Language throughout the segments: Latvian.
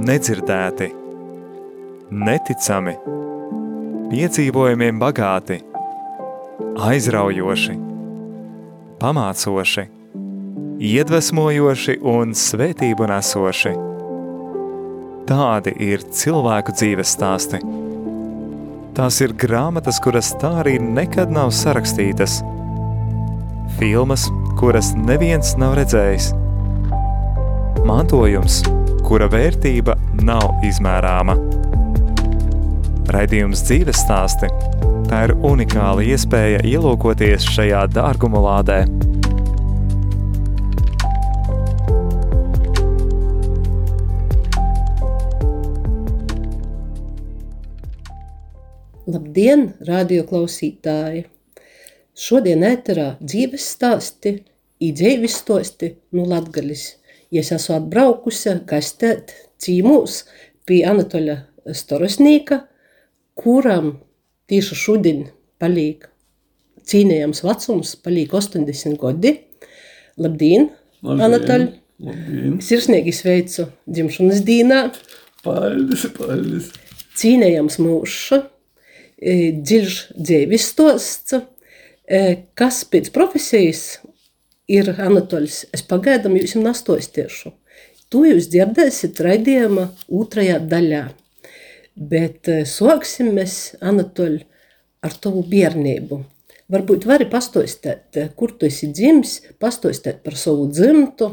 nedzirdēti, neticami, piedzīvojumiem bagāti, aizraujoši, pamācoši, iedvesmojoši un svētību nesoši. Tādi ir cilvēku dzīves stāsti. Tās ir grāmatas, kuras tā arī nekad nav sarakstītas. Filmas, kuras neviens nav redzējis. Mantojums, kura vērtība nav izmērāma. Raidījums dzīves stāsti – tā ir unikāla iespēja ielūkoties šajā dārguma lādē. Labdien, radioklausītāji! Šodien ēterā dzīves stāsti, īdzīves stosti no Latgalis. Ja es esmu atbraukusi gastēt cīmūs pie Anatoļa Storosnīka, kuram tieši šodien palīk cīnējams vecums, palīk 80 gadi. Labdien, Labdien, Anatoļ! labdien. Sirsnīgi sveicu dzimšanas dienā! Paldies, paldies. cīnējams mūžs, dziļš dzīves stosts, e, kas pēc profesijas ir Anatoļs. Es pagaidām jums nastostiešu. To jūs dzirdēsiet raidījuma otrajā daļā. Bet e, sāksim mēs, Anatoļ, ar tavu bērnību. Varbūt vari pastostēt, e, kur tu esi dzimis, pastostēt par savu dzimtu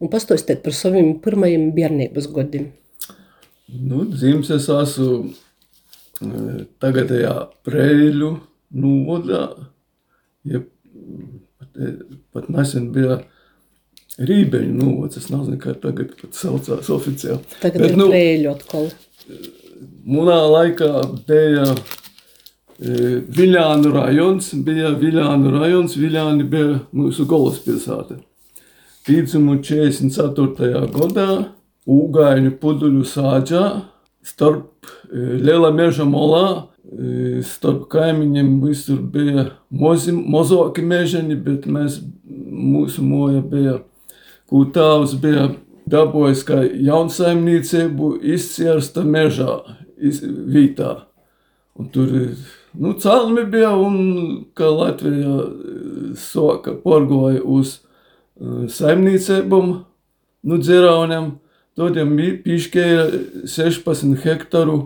un pastostēt par saviem pirmajiem bērnības gadiem. Nu, dzimis es esmu e, tagadējā Preļu novadā. Ja, pat, e, pat nesen bija Rībeņu novads, es nezinu, kā tagad pat saucās oficiāli. Tagad Bet, ir nu, prēļu atkal. Munā laikā bija e, Viļānu rajons, bija Viļānu rajons, Viļāni bija mūsu galvaspilsēta. Tīdzumu 44. gadā Ūgaiņu puduļu sāģā starp e, Liela meža molā, starp kaimiņiem visur bija mozi, mozoki mežani, bet mēs, mūsu moja bija, ko tāvs bija dabojis kā jaunsaimniecību izciersta mežā, iz, vītā. Un tur nu, celmi bija, un kā Latvijā soka porgoja uz saimniecībām, nu, dzirauniem, tad jam pišķēja 16 hektaru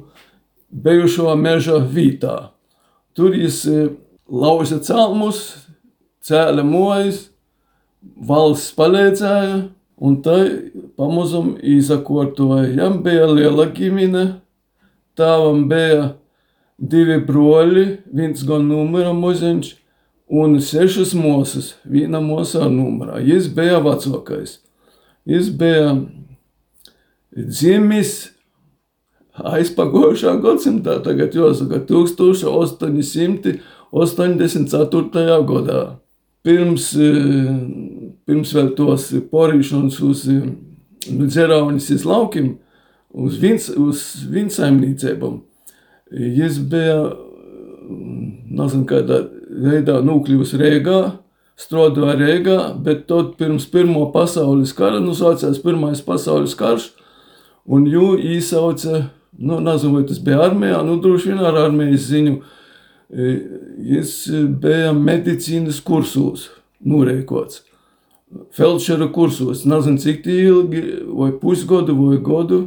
bijušo meža vītā. Tur jis e, lauza celmus, cēla mojas, valsts palīdzēja, un tai pamazam izakortoja. Jam bija liela ģimene, tāvam bija divi broļi, viens gan numura muziņš, un sešas mosas, viena mosa ar numurā. Jis bija vecākais. Jis bija dzimis aizpagojušā gadsimtā, tagad jāsaka 1884. gadā. Pirms, eh, pirms vēl tos porīšanas uz nu, dzeraunis laukim, uz, vins, uz vinsaimniecībām, Jis bija, nezinu, kādā veidā nokļuvis Rīgā, strādāja Rīgā, bet tad pirms Pirmā pasaules kara, nu, sākās Pirmais pasaules karš, un jū īsauca, nu, nezinu, vai tas bija armijā, nu, droši vien ar armijas ziņu. Jis bija medicīnas kursos, norēkots. Felčera kursos, nezinu, cik ilgi, vai pusgadu, vai gadu,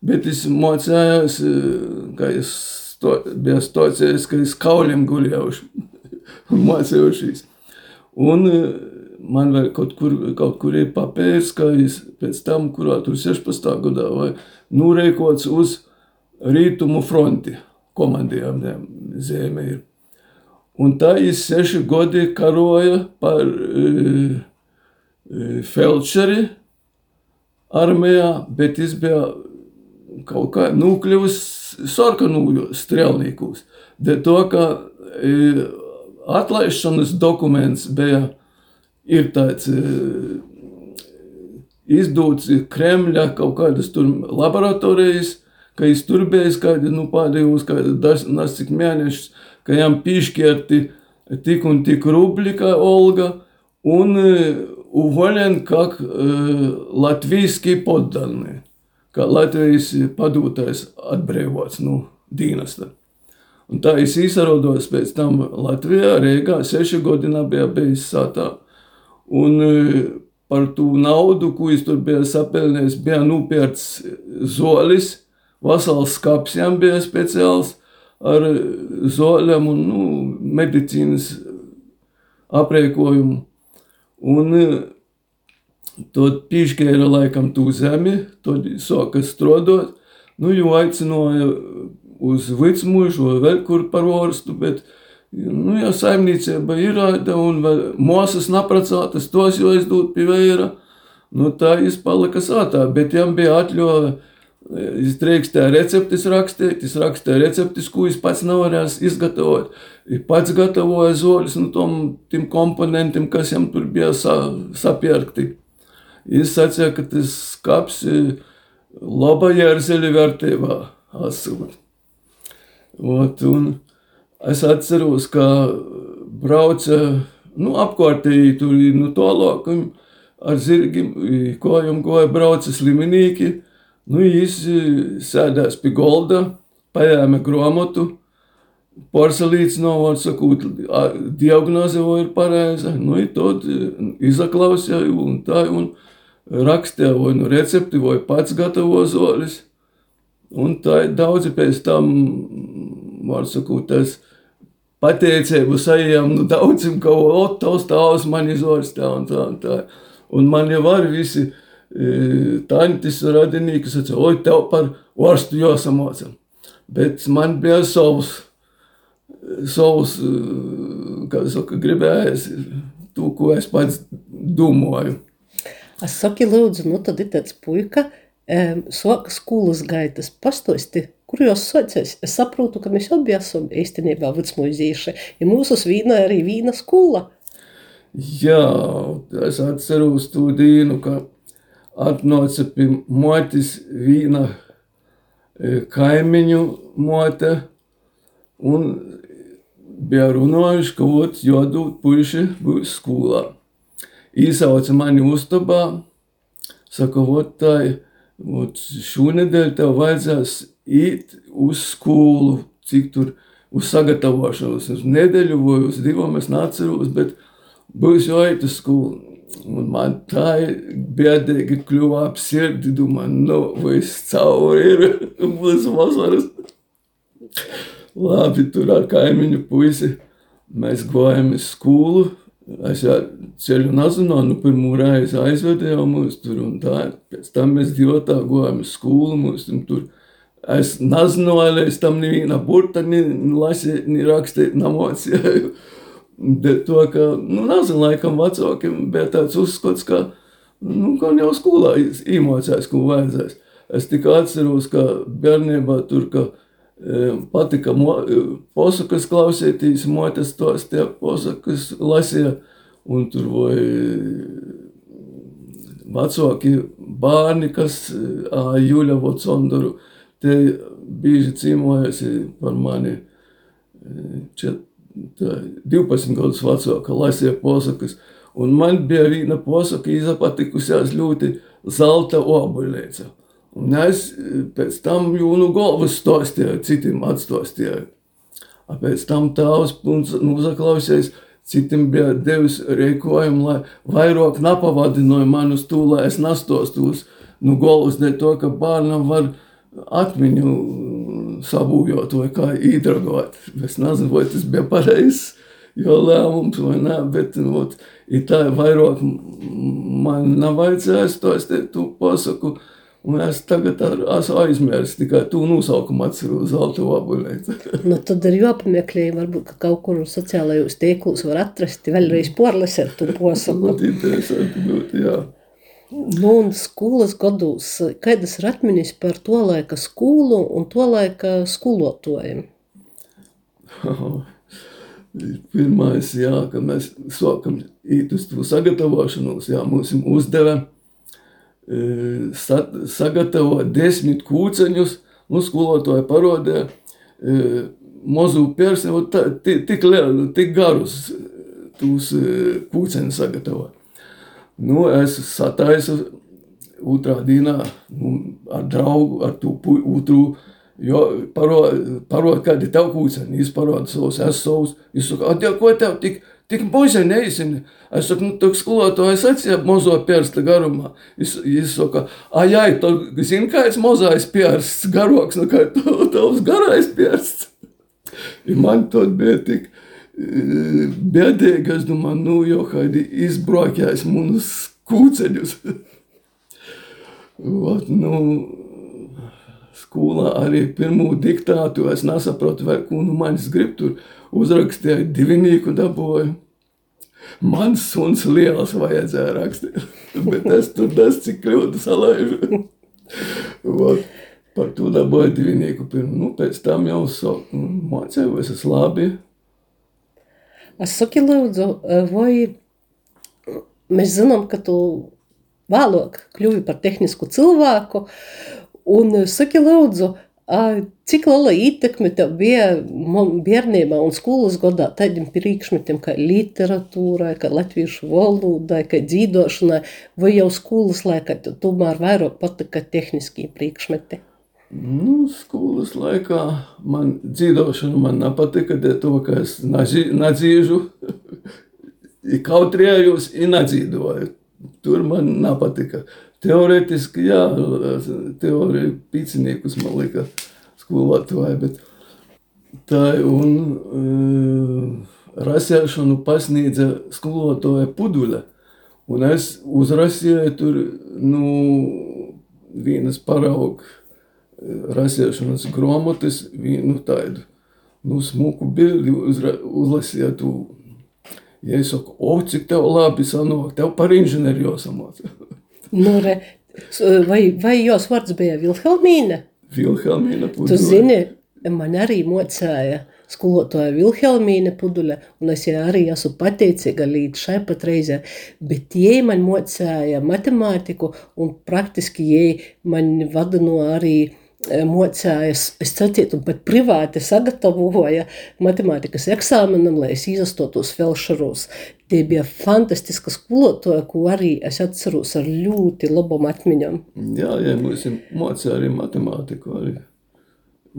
bet es mācījos, ka es sto, bija stocies, ka es kauļiem guļaušu un mācījušies. Un man vēl kaut kur, kaut kur ir papērs, ka es pēc tam, kurā tur 16. gadā vai nurēkots uz rītumu fronti komandējām zeme ir. Un tā es seši gadi karoja par e, e, felčeri armijā, bet es bija kaut kā nokļuvis sarkanūju strēlniekus. Dēļ to, ka e, atlaišanas dokuments bija ir tāds e, izdots Kremļa kaut kādas tur laboratorijas, ka jis tur bijis kādi, nu, pēdējos kādi nesik mēnešus, ka jām piešķirti tik un tik rubļi, kā Olga, un e, uvolien kā e, latvijski poddanni, kā Latvijas padūtais atbrīvots, nu, dīnasta. Un tā es izsarodos pēc tam Latvijā, Rīgā, seši godinā bija bijis satā. Un e, par tū naudu, ko es tur biju sapelnējis, bija nupērts zolis, vasals skaps jām bija speciāls ar zoļiem un nu, medicīnas aprēkojumu. Un e, tad piešķēra laikam tū zemi, tad sāka strodot, nu, jo aicināja uz Vicmužu vai vēl kur par orstu, bet, nu, ja saimniecība ir rāda un mūsas napracātas, tos jau aizdūt pie vēra, nu, tā es palika sātā, bet jām bija atļauja, es drīkstēju receptis rakstīt, es rakstīju receptis, ko es pats nevarēju izgatavot. Es pats gatavoju zoļus no nu, tom, tiem komponentiem, kas jam tur bija sa, sapirkti. Es sacīju, ka tas kaps laba jērzeļa vērtībā esot. Ot, un es atceros, ka brauca nu, apkārtēji tur nu, tālāk, ar zirgiem, kājām goja brauca sliminīki. Nu, viņš sēdās pie golda, paēma grāmatu, porcelīts nav, var sakot, diagnoze vai ir pareiza. Nu, tad izaklausīja un tā, un rakstīja vai nu recepti, vai pats gatavo zolis. Un tā ir daudzi pēc tam, var sakot, tas pateicību sajām nu, daudzim, ka Otos tavs man izvars tā un tā un tā. Un man jau var visi e, tantis radinīki sacīja, oi, tev par orstu jāsamāca. Bet man bija savs, savs, kā saka, gribējis to, ko es pats domāju. Es saku, lūdzu, nu tad ir tāds puika, soka skolas gaitas pastosti, kur jūs sācies. Es saprotu, ka mēs abi esam īstenībā vecmuizīši, ja mūsu vīna arī vīna skola. Jā, es atceros to dienu, ka atnāca pie motis vīna e, kaimiņu mote un bija runājuši, ka ot, jādūt puiši būs skolā. Īsauca mani uztabā, saka, ot, tā ir Šonadēļ tev vajadzēs iet uz skolu, cik tur uz sagatavošanos, uz nedēļu vai uz divām, es neatceros, bet būs jāiet uz skolu. Un man tā biedīgi kļuva ap sirdi, domāju, nu, viss cauri ir, būs vasaras. Labi, tur ar kaimiņu puisi mēs gājām uz skolu, Es jau ceļu nezināju, nu, pirmo reizi aizvedēju mūs tur un tā. Pēc tam mēs divi tā gājām uz skolu, mūs tur. Es nezināju, es tam neviena burta ni lasi, ni rakstīt namocēju. To, ka, nu, nezinu, laikam vecākiem bija tāds uzskats, ka, nu, jau skolā īmocēs, ko vajadzēs. Es tikai atceros, ka bērnībā tur, ka patika posakas klausīties, motes tos tie posakas lasīja, un tur vai vecāki bērni, kas Juļa Voconduru, te bieži cīmojasi par mani čet, tā, 12 gadus vecāka, lasīja posakas, un man bija viena posaka, izapatikusies ļoti zelta obuļēca. Un es eh, pēc tam jūnu galvas stostīju, citiem atstostīju. Pēc tam tēvs nozaklausījis, citiem bija devis rēkojumu, lai vairāk napavadināja man uz to, lai es nastostos nu galvas dēļ to, ka bērnam var atmiņu sabūjot vai kā īdragot. Es nezinu, vai tas bija pareizs, lēmums vai nē, bet, nu, ir tā vairāk man nav vajadzējis to, es tu pasaku, Un es tagad esmu aizmirsis tikai to nosaukumu, atceros zelta vabuļnieci. nu, tad ir jāpameklē, varbūt ka kaut kur sociālajos tīklos var atrast, vēlreiz porlasēt to posaku. Ļoti interesanti, ļoti, jā. Nu, un skolas gados, kādas ir atmiņas par to laika skolu un to laika skolotājiem? Pirmais, jā, ka mēs sākam īt uz to sagatavošanos, jā, mums uzdeva sagatavo desmit kūceņus, nu, skolotāji parodīja mazu persni, tik, tik garus tūs kūceņus sagatavo. Nu, es sataisu otrā dienā, nu, ar draugu, ar to otru. Jo parod, parod kādi tev kūceni, viņš parāda savus esovus. Viņš saka, atdēļ, ko tev tik, tik božai neizini? Es saku, nu, tak skolotājs atsīja mozo piersta garumā. Viņš saka, ai, ai, tu zini, kā es mozais piersts garoks, nu, kā tavs garais piersts. I man to bija tik bēdīgi, es domāju, nu, jau kādi izbraukājis munus kūceļus. Ot, nu, skolā arī pirmo diktātu es nesapratu, vai ko nu manis grib tur uzrakstīja divinīku dabūju. Mans suns liels vajadzēja rakstīt, bet es tur nes cik kļūdu salaižu. Ot, par to dabūju divinīku pirmu, nu, pēc tam jau saku, nu, mācēju, es esmu labi. Es saku, lūdzu, vai mēs zinām, ka tu vēlāk kļuvi par tehnisku cilvēku, un saki, lūdzu, Cik liela ietekme tev bija bērnībā un skolas gadā tādiem priekšmetiem kā literatūrai, kā latviešu valodai, kā dzīvošanai, vai jau skolas laikā tev tomēr vairāk patika tehniskie priekšmeti? Nu, skolas laikā man dzīvošana man nepatika, dēļ to, ka es nadzīžu, kautrējos un nadzīvoju. Tur man nepatika. Teorētiski, jā, teorija pīciniekus man lika skolotāji, bet tā un uh, rasēšanu pasniedza skolotāja Puduļa. Un es uzrasīju tur, nu, vienas paraugu rasēšanas grāmatas, vienu tādu, nu, smuku bildi uzra, uzlasīju tu. Ja es saku, o, cik tev labi sanāk, tev par inženieri jāsamāca. Nu, re, vai, vai jos vārds bija Vilhelmīna? Vilhelmīna Puduļa. Tu zini, man arī mocēja skolotāja Vilhelmīna Puduļa, un es ja arī esmu pateicīga līdz šai pat reizē, bet jai man mocēja matemātiku, un praktiski jai man vadino arī mocējas, es sacītu, un pat privāti sagatavoja matemātikas eksāmenam, lai es izastotos felšeros. Tie bija fantastiski skolotāji, ko arī es atceros ar ļoti labam atmiņam. Jā, jā, mums mocīja arī matemātiku, arī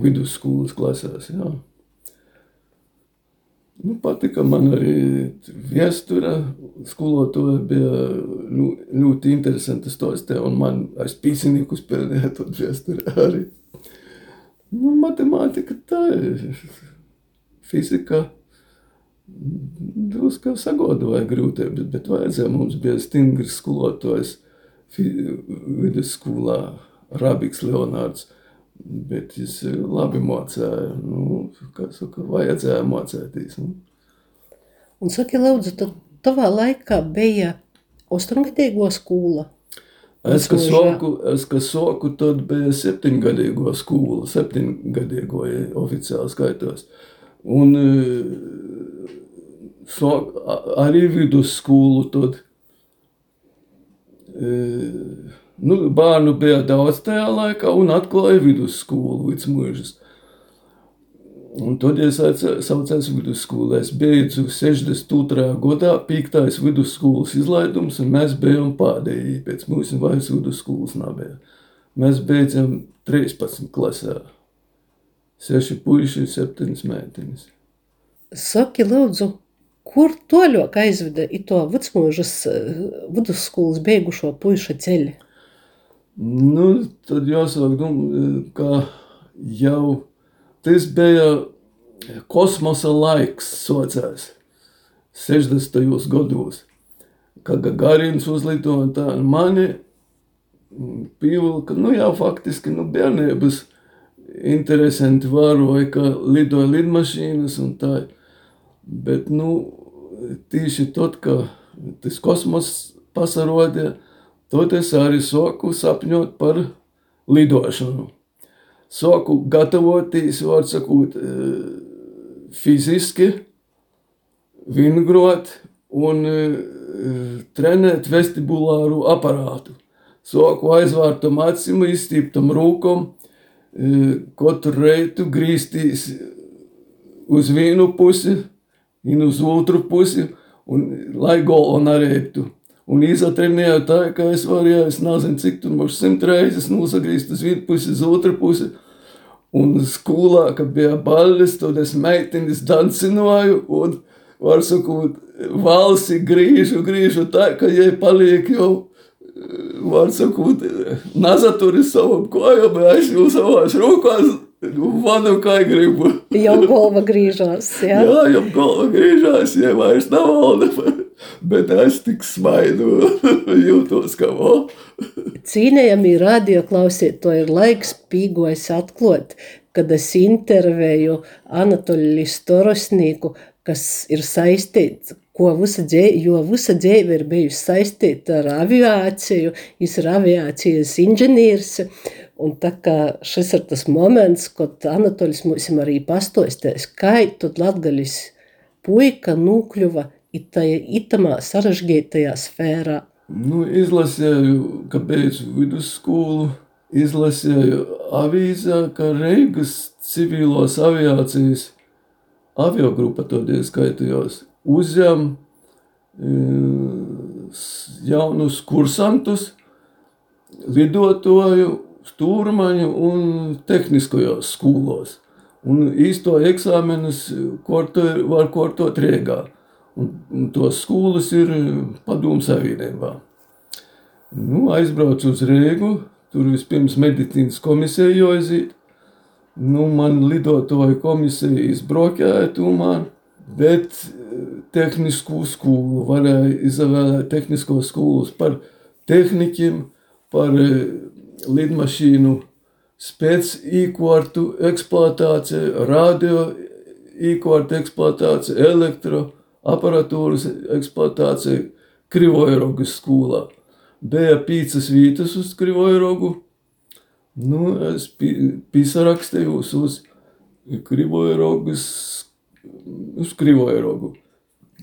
vidusskolas klasēs, jā. Nu, patika man arī viestura skolotāja bija ļoti interesanti stostē, un man es pīsinikus pelnīju tot viestura arī. Nu, matemātika tā ir, fizika drusku sagodoja grūtības, bet vajadzēja mums bija stingrs skolotājs vidusskolā Rabiks Leonārds, Bet viņš labi mācīja, nu, kā saka, vajadzēja mācīties. Nu. Un saki, lūdzu, tad tavā laikā bija otrgadīgo skola? Es, kas soku, es, kas soku, tad bija septiņgadīgo skola, septiņgadīgo ja oficiāli skaitos. Un so, arī vidusskolu tad. E, Nu, bērnu bija daudz tajā laikā un atklāja vidusskolu līdz mūžas. Un tad es saucos vidusskolā. Es beidzu 62. gadā, 5. vidusskolas izlaidums, un mēs bijām pēdējie. Pēc mums vairs vidusskolas nebija. Mēs beidzam 13. klasē. 6 puiši, 7 meitenes. Saki, lūdzu, kur toļāk aizveda to vecmūžas vidusskolas beigušo puiša ceļu? Nu, tad jāsaka, nu, ka jau tas bija kosmosa laiks, saucās 60. gados. Kad Gagarins uzlidoja tā, mani pievilka, nu jau faktiski, nu bērnības interesanti vēroja, ka lidoja lidmašīnas un tā. Bet, nu, tieši tad, ka tas kosmos pasarodīja, Tad es arī sāku sapņot par lidošanu. Sāku gatavoties, var sakot, e, fiziski, vingrot un e, trenēt vestibulāru aparātu. Sāku aizvērtam acīm, izstīptam rūkom, e, katru reitu grīstīs uz vienu pusi, un uz otru pusi, un lai galva nereiptu. Un izatrenēju tā, ka es varēju, es nezinu, cik tur mums simt reizes nosagrīst uz vienu pusi, uz otru pusi. Un skolā, kad bija balles, tad es meitenes dancināju un, var sakot, valsi grīžu, grīžu tā, ka jai paliek jau, var sakot, nazaturi savam kojam, es jau savās rokās vadu kā gribu. Jau galva grīžās, jā? Jā, jau galva grīžās, ja vairs nav valda. Bet es tik smaidu, jūtos kā vēl. Cīnējami radio klausīt, to ir laiks pīgojas atklot, kad es intervēju Anatoliju Storosnīku, kas ir saistīts, ko visa dzīve, jo visa dzīve ir bijusi saistīta ar aviāciju, viņš ir aviācijas inženieris, un tā kā šis ir tas moments, kad Anatolis mums arī pastostēs, kā tad latgaļis puika nūkļuva itajā, itamā sarežģītajā sfērā. Nu, izlasīju, ka beidzu vidusskolu, izlasīju avīzē, ka Reigas civilos aviācijas aviogrupa tādien skaitījos uzņem e, jaunus kursantus, lidotoju, stūrmaņu un tehniskajos skolos. Un īsto eksāmenus korto, var kortot Rīgā. Un, tos skolas ir padomu savienībā. Nu, aizbraucu uz Rīgu, tur vispirms medicīnas komisija jāiziet. Nu, man lidotāja komisija izbraukāja tomēr, bet tehnisko skolu varēja izvēlēt tehnisko skolus par tehnikiem, par lidmašīnu spēc īkortu eksploatāciju, radio īkortu eksploatāciju, elektro aparatūras eksploatāciju Krivojerogas skolā. Bija pīcas vītas uz Krivojerogu, nu, es pīsarakstējos uz Krivojerogas, uz Krivojerogu.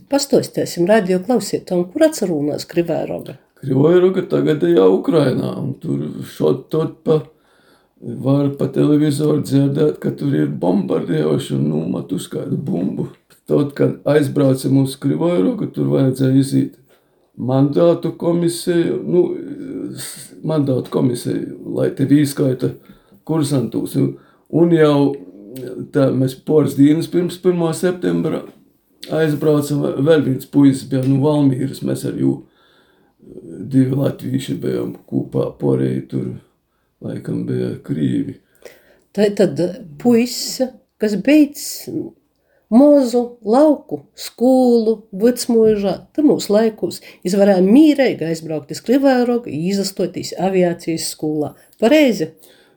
Pastostēsim radio klausītājiem, kur atcerūnās Krivojeroga? Krivojeroga tagad ir jau Ukrainā, un tur šot tot pa, var pa televizoru dzirdēt, ka tur ir bombardējoši un numatu skaidu bumbu. Tad, kad aizbraucam uz Krivojerogu, tur vajadzēja iziet mandātu komisiju, nu, mandātu komisiju, lai tevi izskaita kursantus. Un jau tā mēs poras dienas pirms 1. septembra aizbraucam, vēl viens puisis bija no nu, Valmīras, mēs ar jū divi latvieši bijām kopā, porēji tur laikam bija krīvi. Tā tad puisis, kas beidz Mozu, lauku, skolu, vecmožā, te mūsu laikos izvarēja mīrēji aizbraukt uz Klivērogu, izastoties aviācijas skolā. Pareizi?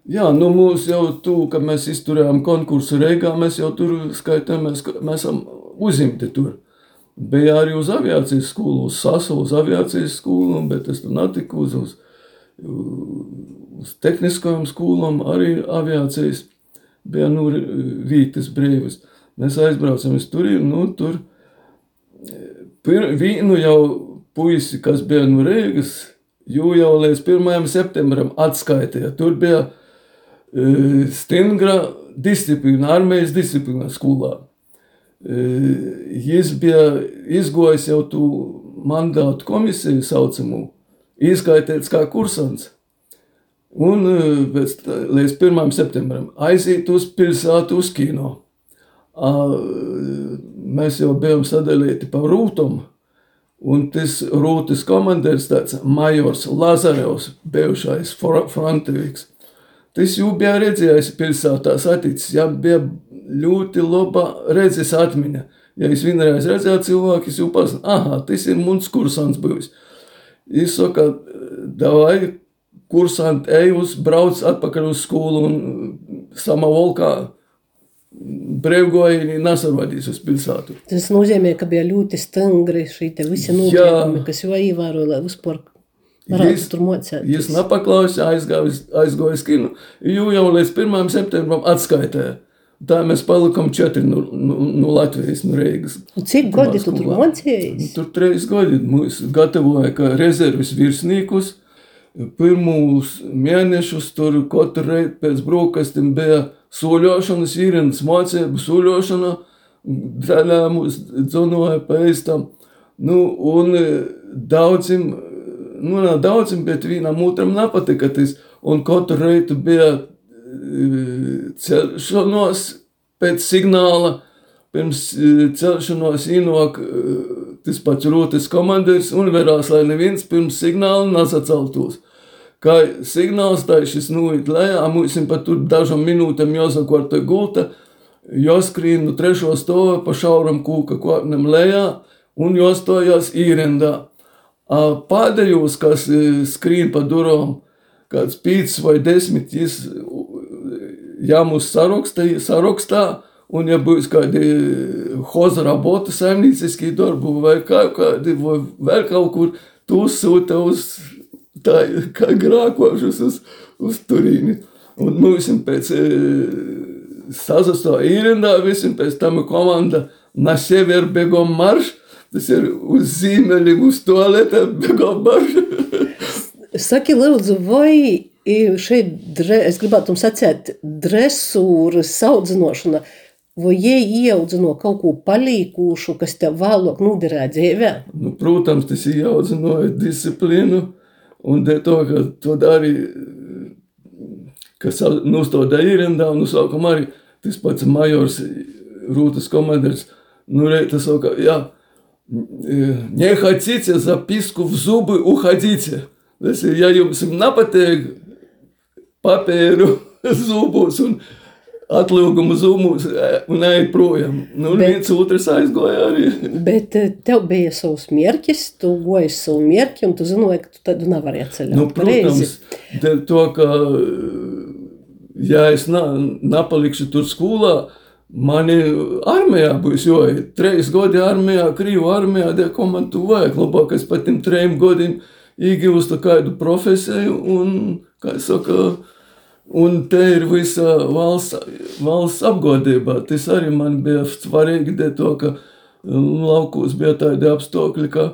Jā, nu mūs jau tu, kad mēs izturējām konkursu Reigā, mēs jau tur skaitām, mēs, mēs esam uzimti tur. Bija arī uz aviācijas skolu, uz Sasu, uz aviācijas skolu, bet es tur natiku uz, uz, uz tehniskajām skolām, arī aviācijas bija nu vītas brīvas. Mēs aizbraucam uz turieni, nu, tur pir, vienu jau puisi, kas bija no Rīgas, jau, jau līdz 1. septembrim atskaitīja. Tur bija e, stingra disciplīna, armijas disciplīna skolā. E, Viņš bija izgojis jau tu mandātu komisiju saucamu, izskaitīts kā kursants. Un e, pēc, līdz 1. septembrim aiziet uz pilsētu uz kino mēs jau bijām sadalīti pa rūtumu. Un tas rūtas komandieris, tāds majors Lazarevs, bijušais fronteviks, tas jau bija redzējis pilsētā saticis, ja bija ļoti laba redzes atmiņa. Ja es vienreiz redzēju cilvēku, es jau pazinu, aha, tas ir mums kursants bijis. Es saku, davai, kursant, ej uz, brauc atpakaļ uz skolu un sama volkā brīvgoji nesavadīs uz pilsētu. Tas nozīmē, ka bija ļoti stingri šī visi notiekumi, kas jau ievēroja, lai vispār varētu tur mocēties. Jis nepaklausīja, aizgāja, aizgāja skinu, jo jau līdz 1. septembram atskaitēja. Tā mēs palikām četri no, no, no Latvijas, no Reigas. Un cik gadi tu tur mocējies? Tur trīs gadi. Mūs gatavoja kā rezervis virsnīkus. Pirmūs mēnešus tur katru reizi pēc brokastim bija soļošanas, īrenas mācību soļošana, daļā mūs dzonoja pēc tam. Nu, un daudzim, nu, nav daudzim, bet vienam otram nepatika tas. Un katru reizi bija celšanos pēc signāla, pirms celšanos ienāk tas pats rotas komandieris un verās, lai neviens pirms signāla nesaceltos. Kā signāls tā šis nuīt lejā, mums pat tur dažam minūtam jāsakārto gulta, jāskrien no trešo stāva pa šauram kūka kotnam lejā un jāstojās īrendā. Pēdējos, kas skrien pa durām, kāds pīcis vai desmit, jis jāmus sarakstā, sarakstā, un ja būs kādi hoza robota saimnieciski darbu vai kā, kādi, vai vēl kaut kur, tu sūta uz tā kā grākošus uz, uz Turīni. Un mums pēc e, sazastā īrendā, visiem pēc tam komanda na sever begom marš, tas ir uz zīmeļiem, uz toaleta begom marš. Saki, lūdzu, vai šeit, es gribētu jums sacēt, dresūras audzinošana, vai jie ieaudzino kaut ko palīkūšu, kas tev vēlāk noderē dzīvē? Nu, protams, tas ieaudzinoja disciplīnu, un dēļ to, ka to darīja, kas nostāda īrendā, un uzsākam arī tas pats majors, Rūtas komandieris, nu, tas saka, jā, не хотите записку в зубы, уходите. Tas ir, ja jums nepatīk papīru zūbos un atlūgumu zūmus un ejat projām. Nu, bet, viens otrs aizgoja arī. Bet tev bija savs mierķis, tu goji savu mierķi un tu zināji, ka tu tad nevari atceļot. Nu, protams, to, ka ja es na, napalikšu tur skolā, Mani armijā būs, jo trīs gadi armijā, Krīvu armijā, ko man tu vajag, labāk es pat tiem trim gadiem iegūstu kādu profesiju, un, kā es saku, un te ir visa valsts, valsts apgodība. Tas arī man bija svarīgi, to, ka um, laukos bija tādi apstākļi, ka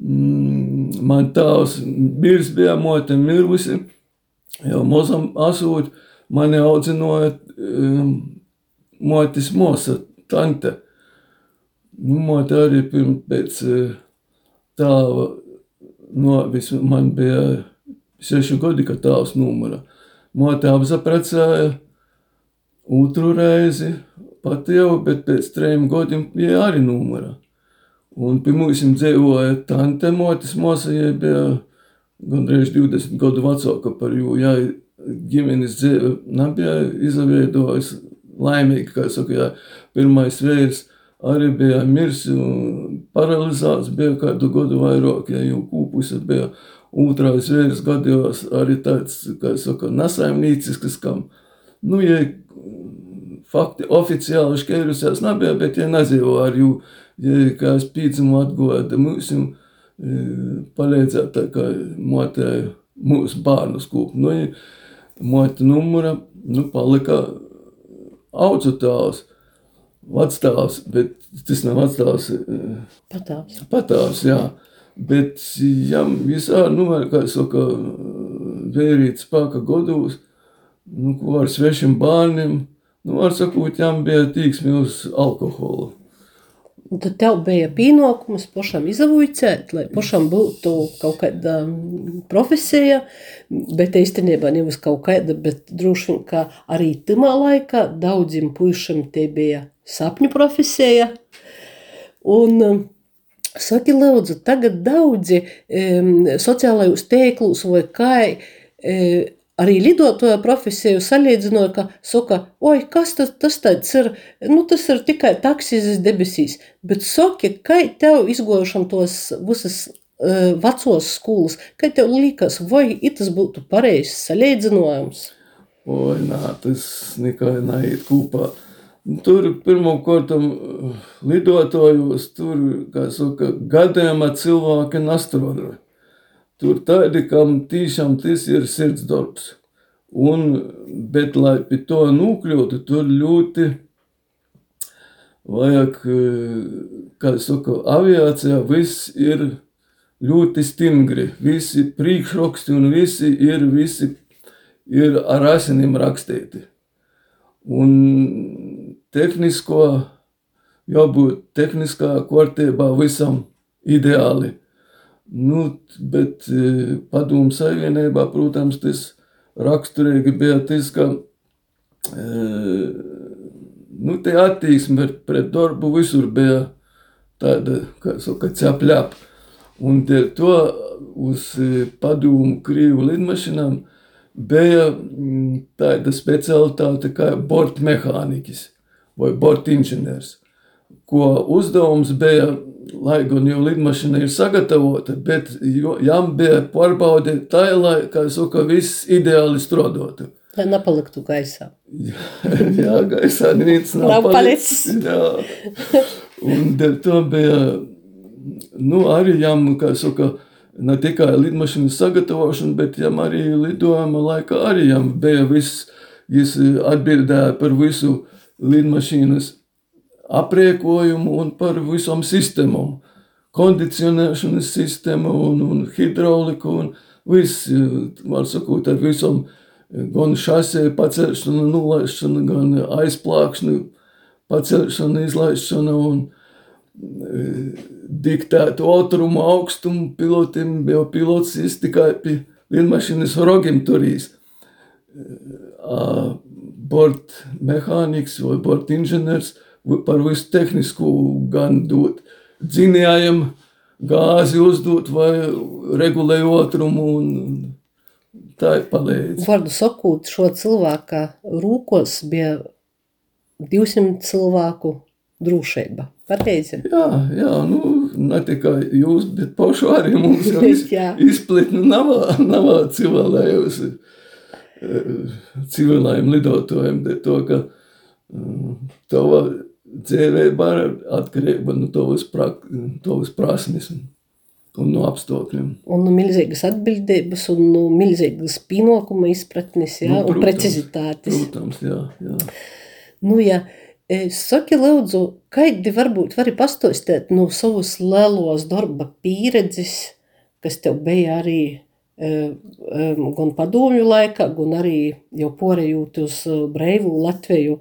mm, man tās birs bija mote mirusi, jau mozam asūt, mani audzinoja um, motis mosa, tante. Nu, mote arī pirms pēc tāva novis, man bija seši gadi, kad tēvs numura. Man tēvs apprecēja otru reizi, pat jau, bet pēc trim gadiem bija arī numura. Un pie mums dzīvoja tante motis māsa, ja bija gandrīz 20 gadu vecāka par jū, ja ģimenes dzīve nebija izveidojis laimīgi, kā saka, ja pirmais vējs arī bija miris un paralizēts, bija kādu gadu vairāk, ja jau kūpus bija otrais vērs gados arī tāds, kā saka, nesaimnīcisks, kam, nu, ja fakti oficiāli šķērusies nebija, bet ja nedzīvo ar jū, ja kā es pīdzumu atgoda mūsim, e, palīdzēt tā kā motē mūsu bērnu skūp. Nu, ja mote numura, nu, palika audzutāvs vecstāvs, bet tas nav vecstāvs. Patāvs. Patāvs, jā. Bet, ja visādi, nu, kā saka, vērīt spēka godos, nu, ko ar svešiem bērniem, nu, var sakot, jām bija tīksmi uz alkoholu. Un tad tev bija pienākums pašam izavujcēt, lai pašam būtu kaut kāda profesija, bet īstenībā nevis kaut kāda, bet droši vien, ka arī tamā laikā daudziem puišiem te bija sapņu profesija. Un, Saki, lūdzu, tagad daudzi um, sociālajos tīklos vai kā um, arī lidotāja profesiju salīdzināja, ka saka, oi, kas tas, tas tāds ir, nu tas ir tikai taksijas debesīs, bet saki, kā tev izgojušam tos visas uh, vecos skolas, kā tev liekas, vai tas būtu pareizs salīdzinājums? Oi, nā, tas nekā neiet kopā. Tur pirmkārt, lidotājos, tur, kā saka, gadījumā cilvēki nestrādā. Tur tādi, kam tiešām tas ir sirds darbs. Un, bet, lai pie to nokļūtu, tur ļoti vajag, kā saka, aviācijā viss ir ļoti stingri. Visi priekšraksti un visi ir, visi ir ar asinīm rakstīti. Un tehnisko, jābūt tehniskā kārtībā visam ideāli. Nu, bet e, padomu savienībā, protams, tas raksturīgi bija tas, ka e, nu, te attieksme pret darbu visur bija tāda, kā saka, cepļap. Un to uz e, padomu Krievu lidmašinām bija tāda specialitāte kā bortmehāniķis vai bortinženieris, ko uzdevums bija lai gan jau lidmašīna ir sagatavota, bet jām bija pārbaude tā, lai, kā saka, viss ideāli strādātu. Lai nepaliktu gaisā. Jā, gaisā neviens nav, nav palicis. Jā. Un to bija, nu, arī jām, kā saka, ne tikai lidmašīnas sagatavošana, bet jām arī lidojuma laikā arī jām bija viss, jis atbildēja par visu lidmašīnas apriekojumu un par visam sistēmām. Kondicionēšanas sistēmu un, un hidrauliku un viss, var sakot, ar visam gan šasē pacelšana, nulaišana, gan aizplākšana, pacelšana, izlaišana un e, diktētu ātrumu augstumu pilotiem, jo pilots tikai pie vienmašīnas rogiem turīs. Bord mehāniks vai bord inženers – par visu tehnisku, gan dot dzinējiem, gāzi uzdot vai regulēju otrumu. Tā ir palīdzība. Vārdu sakot, šo cilvēku rūkos bija 200 cilvēku drošība. Pareizi? Jā, jā, nu, ne tikai jūs, bet pašu arī mums jau izplatni nav, nav civilējusi civilējiem lidotājiem, to, ka tava dzīvē var atkarība no tavas, prak, tavas prasmes un, un no apstākļiem. Un no milzīgas atbildības un no milzīgas pienākuma izpratnes, jā, nu, protams, un precizitātes. Protams, jā, jā. Nu, jā. E, saki, lūdzu, kādi varbūt vari pastostēt no savas lielos darba pieredzes, kas tev bija arī gan padomju laikā, gan arī jau porejot uz Breivu Latviju,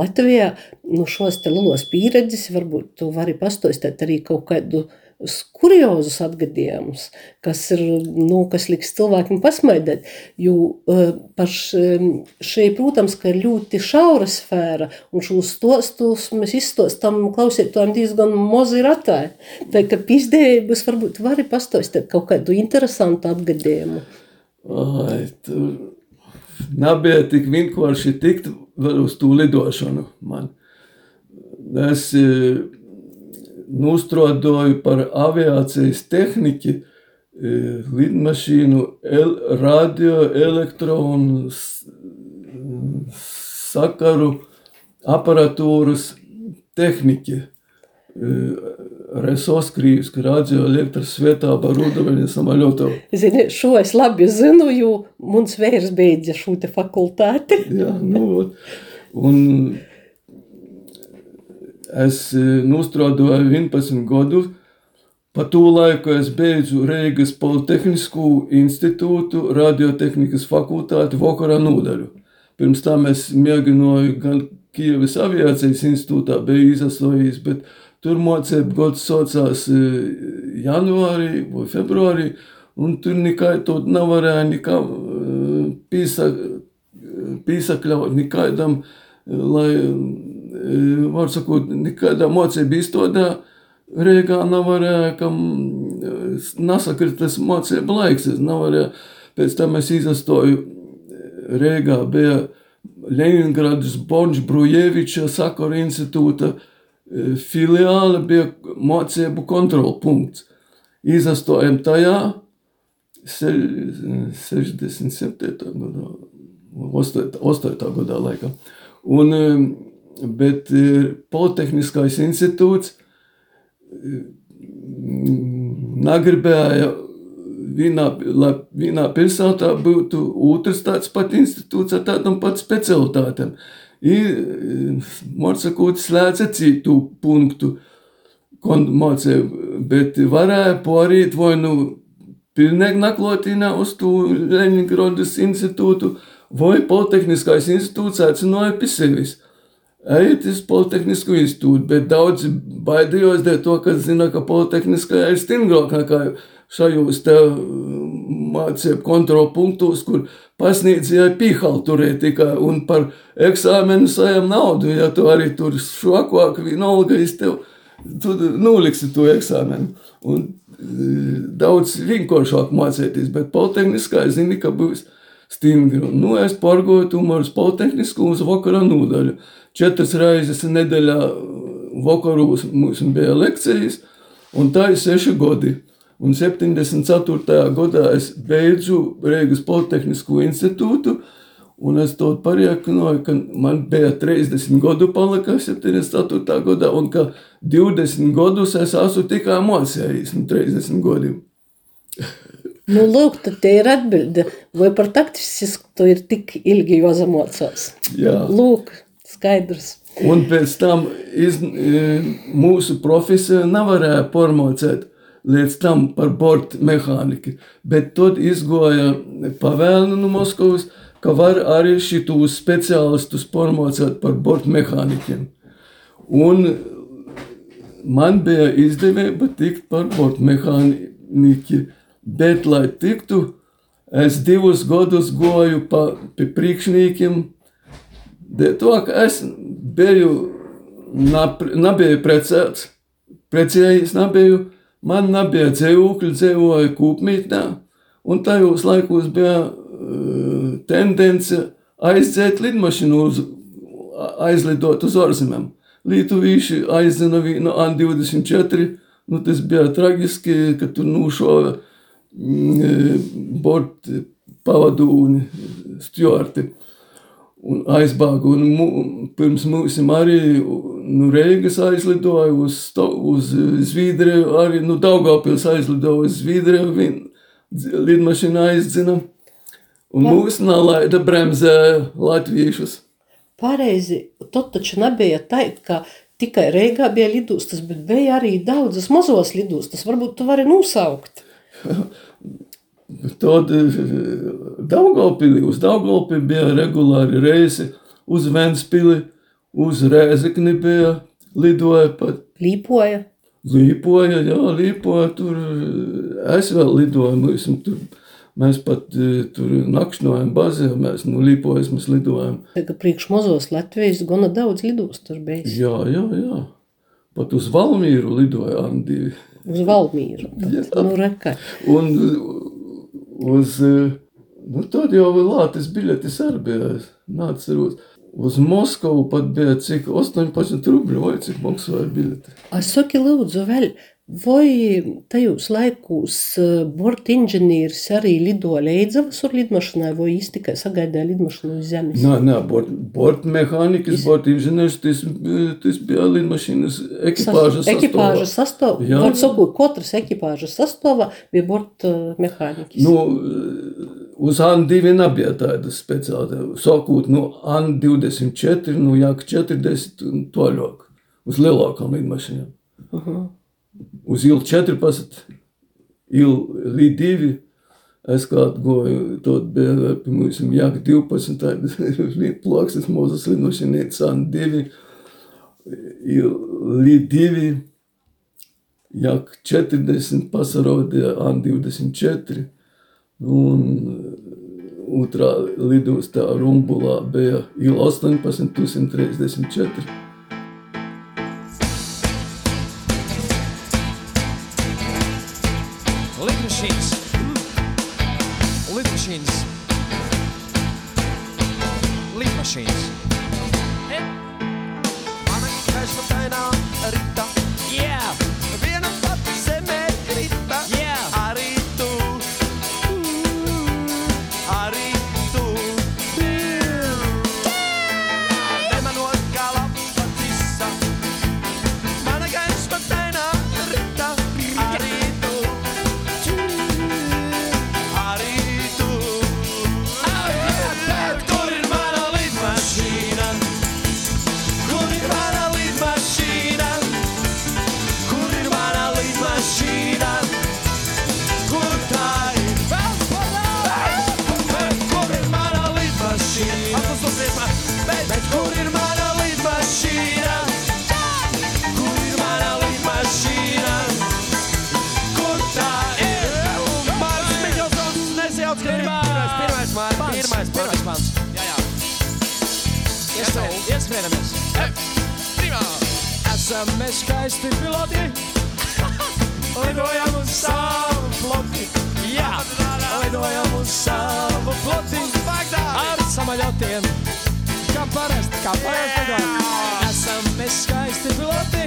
Latvijā, nu šos te lielos pieredzes, varbūt tu vari pastostēt arī kaut kādu kuriozus atgadījumus, kas, ir, nu, kas liks cilvēkiem pasmaidēt. Jo uh, par šī, protams, ka ir ļoti šaura sfēra, un šos stostus mēs izstostam klausītājiem diezgan mozi ratāji. Tā kā pizdējības varbūt vari pastostēt kaut kādu interesantu atgadījumu. Ai, tur nebija tik vienkārši tikt uz to lidošanu man. Es, nostrādāju par aviācijas tehniķi, e, lidmašīnu, el, radio, elektronu, sakaru, aparatūras tehniķi. E, Resoskrievska radioelektras svietā Barudoviņa samoljoto. Zini, šo es labi zinu, jo mums vērs beidza šo te fakultāti. Jā, nu, un Es e, nostrādāju 11 gadus. Pa to laiku es beidzu Reigas Politehnisko institūtu, radiotehnikas fakultāti vakarā nodaļu. Pirms tam es mēģināju gan Kievas aviācijas institūtā, biju izasojis, bet tur mocību gads saucās e, janvārī vai februārī, un tur nekai to nevarēja nekā e, pīsak, pīsakļaut, nekādam, lai var sakot, nekādā mācību izstodā Rīgā nevarēja, kam nesakritas mācību laiks. Es nevarēju, pēc tam es izastoju Rīgā, bija Leningradas Bonģa Brujeviča Sakora institūta filiāle, bija mācību kontrolpunkts. Izastojam tajā 67. gadā, 8. gadā laikam. Un bet Politehniskais institūts negribēja vienā, lai vienā pilsētā būtu otrs tāds pat institūts ar tādam pat specialitātēm. Mācakot, slēdza citu punktu mācību, bet varēja pārīt vai nu pilnīgi naklotīnā uz to Leņņģerodas institūtu, vai Politehniskais institūts aicināja pie sevis. Ejiet uz Politehnisko institūtu, bet daudzi baidījās dēļ to, ka zina, ka Politehniskā ir stingrāk nekā šajos te mācību kontrolu punktos, kur pasniedzēja pīhāli turēt tikai un par eksāmenu sajam naudu, ja tu arī tur šokāk vienalga, es tev, tu noliksi to eksāmenu. Un daudz vienkāršāk mācīties, bet politehniskā es zinu, ka būs stingri. Un, nu, es pārgoju tomēr uz politehnisku uz vakara nodaļu. Četras reizes nedēļā vakaros mums bija lekcijas, un tā ir seši gadi. Un 74. gadā es beidzu Reigas Politehnisko institūtu, un es to parieknoju, ka man bija 30 gadu palika 74. gadā, un ka 20 gadus es esmu tikai mocējis no 30 gadiem. Nu, lūk, tie ir atbildi. Vai par taktisku ir tik ilgi jāsamocās? Jā. Lūk, skaidrs. Un pēc tam iz, mūsu profesija nevarēja formocēt līdz tam par borta mehāniku. Bet tad izgoja pavēlu no Moskavas, ka var arī šitos speciālistus formocēt par borta mehānikiem. Un man bija izdevība tikt par borta mehāniku, bet, lai tiktu, es divus gadus goju pa pie priekšniekiem, dēļ to, ka es biju, nebiju precēts, precējies nebiju, Man nebija dzīvokļi, dzīvoja kūpmītnē, un tajos laikos bija uh, tendence aizdzēt lidmašīnu uz, aizlidot uz ārzemēm. Lietuvīši aizdzina vienu An-24, nu tas bija tragiski, ka tur nušova mm, bort pavadūni, stjorti un aizbāga. Un mu, pirms mums arī nu, Reigas aizlidoja uz, uz Zviedriju, arī nu, Daugavpils aizlidoja uz Zviedriju, viņa lidmašīna aizdzina. Un ja. mūs nalaida bremzē latviešus. Pareizi, tad taču nebija tā, ka tikai Reigā bija lidostas, bet bija arī daudzas mazos lidostas. Varbūt tu vari nosaukt. Tad Daugavpilī, uz Daugavpili bija regulāri reisi, uz Ventspili, uz Rēzekni bija lidoja pat. Līpoja. Līpoja, jā, līpoja, tur es vēl lidoju, mēs, tur, mēs pat tur nakšnojam bazē, mēs no līpojas mēs lidojam. Ka priekš mazos Latvijas gana daudz lidos tur bija. Jā, jā, jā. Pat uz Valmīru lidoja Andi. Uz Valmīru. Jā. Nu, reka. Un uz, nu tad jau vēl lātis biļetes arī bija, nāceros. Uz Moskavu pat bija cik 18 rubļu vai cik maksāja biļete. Es saku, lūdzu, vēl, vai tajos laikos borta inženieris arī lidoja Leidzavas ar lidmašīnai, vai viņš tikai sagaidīja lidmašīnu uz zemes? Nē, nē, bort mehānikas, borta inženieris, tas, tas bija lidmašīnas ekipāžas sastāvā. Ekipāžas sastāvā, var sakot, katras ekipāžas sastāvā bija borta mehānikas. Nu, Uz AN2 nebija tāda speciāla. Sākot no AN24, no JAK 40 un toļāk. Uz lielākām lidmašīnām. Uh -huh uz IL 14, IL V2. Es kā atguvu to pieņemsim, jāk 12, tāda ir plakstas mūzes lidmašīnīt SAN 2, IL V2, jāk 40, pasarodē AN 24, un uh, otrā lidostā Rumbulā bija IL 18, 134. Esam mēs skaisti piloti. Lidojam uz savu floti. Jā, lidojam uz savu floti. Ar samaļotiem. Kā parasti, kā parasti lidojam. Esam mēs skaisti piloti.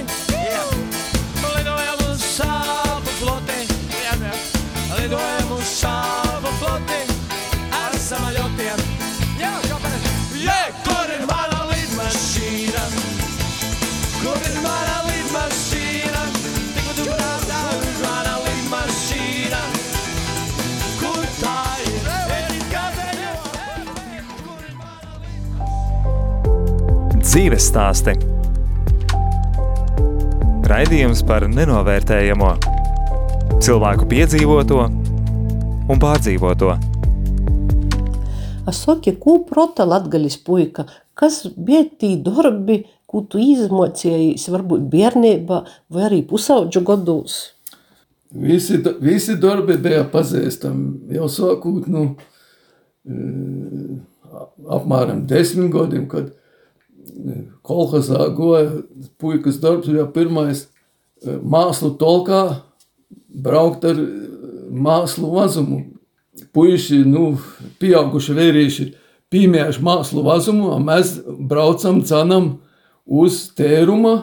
Lidojam uz savu floti. Lidojam uz savu floti. Dzīves stāsti. Raidījums par nenovērtējamo, cilvēku piedzīvoto un pārdzīvoto. A saki, ko prota latgalis puika, kas bija tī darbi, ko tu izmocējies, varbūt bērnībā vai arī pusaudžu gados? Visi, visi darbi bija pazīstami jau sākot no eh, apmēram desmit gadiem, kad kolhozā goja puikas darbs, bija pirmais eh, māslu tolkā braukt ar eh, māslu vazumu. Puiši, nu, pieauguši vērīši pīmējuši māslu vazumu, un mēs braucam cenam uz tēruma,